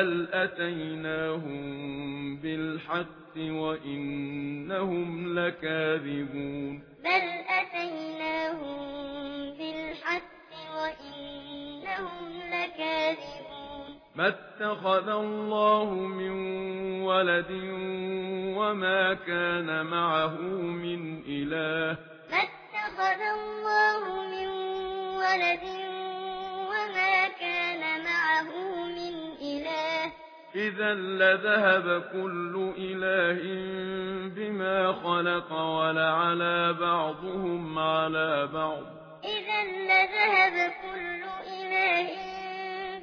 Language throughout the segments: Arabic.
بل أتيناهم بالحق وإنهم لكاذبون بل أتيناهم بالحق وإنهم لكاذبون ما اتخذ الله من ولد وما كان معه من إله ما اتخذ الله من ولد وما إذا لذهب كل إله بما خلق ولعلى بعضهم على بعض. إذا لذهب كل إله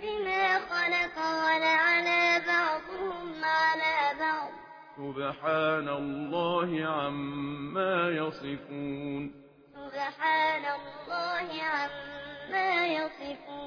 بما خلق ولعلى بعضهم على بعض. سبحان الله عما يصفون. سبحان الله عما يصفون.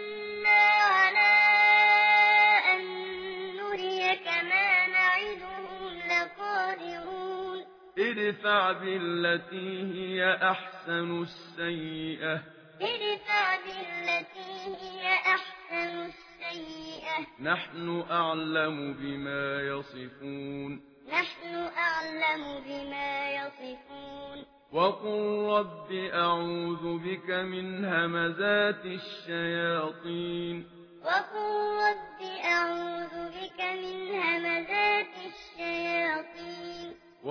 ادفع بالتي هي أحسن السيئة. ادفع بالتي هي أحسن السيئة. نحن أعلم بما يصفون. نحن أعلم بما يصفون. وقل رب أعوذ بك من همزات الشياطين. وقل رب أعوذ بك من همزات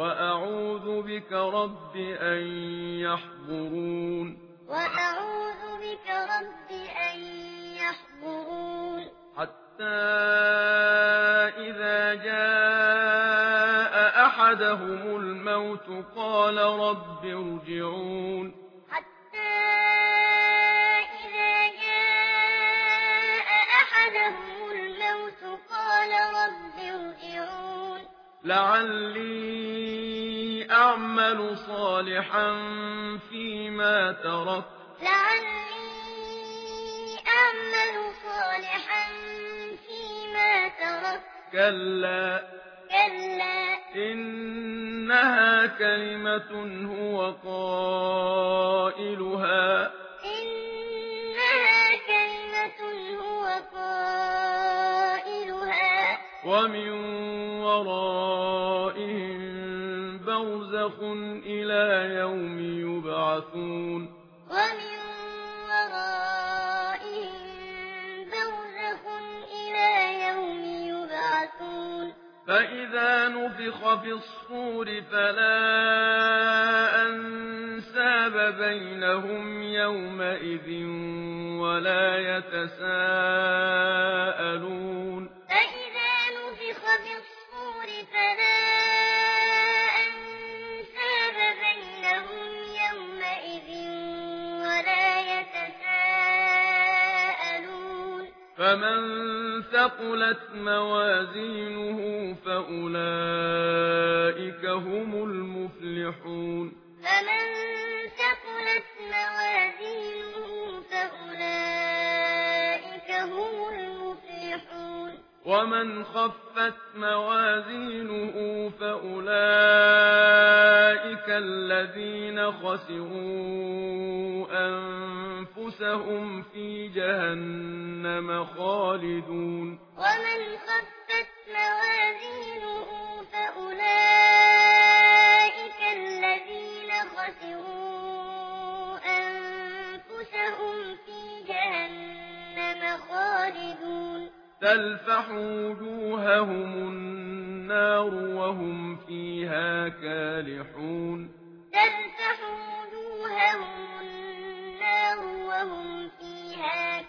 وأعوذ بك رب أن يحضرون وأعوذ بك رب أن يحضرون حتى إذا جاء أحدهم الموت قال رب ارجعون حتى إذا جاء أحدهم الموت قال رب ارجعون لعلي صالحا فيما لعلي أعمل صالحا فيما ترك. كلا. كلا. إنها كلمة هو قائلها. إنها كلمة هو قائلها. ومن ورائهم بَرْزَخٌ إِلَى يَوْمِ يُبْعَثُونَ وَمِن وَرَائِهِم إِلَى يَوْمِ يُبْعَثُونَ فَإِذَا نُفِخَ فِي الصُّورِ فَلَا أَنسَابَ بَيْنَهُمْ يَوْمَئِذٍ وَلَا يَتَسَاءَلُونَ فمن ثقلت موازينه فأولئك هم المفلحون فمن ثقلت موازينه فأولئك هم المفلحون ومن خفت موازينه فأولئك الذين خسروا أنفسهم في جهنم خالدون. ومن خفت موازينه فأولئك الذين خسروا أنفسهم في جهنم خالدون. تلفح وجوههم النار النار وهم فيها كالحون. تمسح وجوههم النار وهم فيها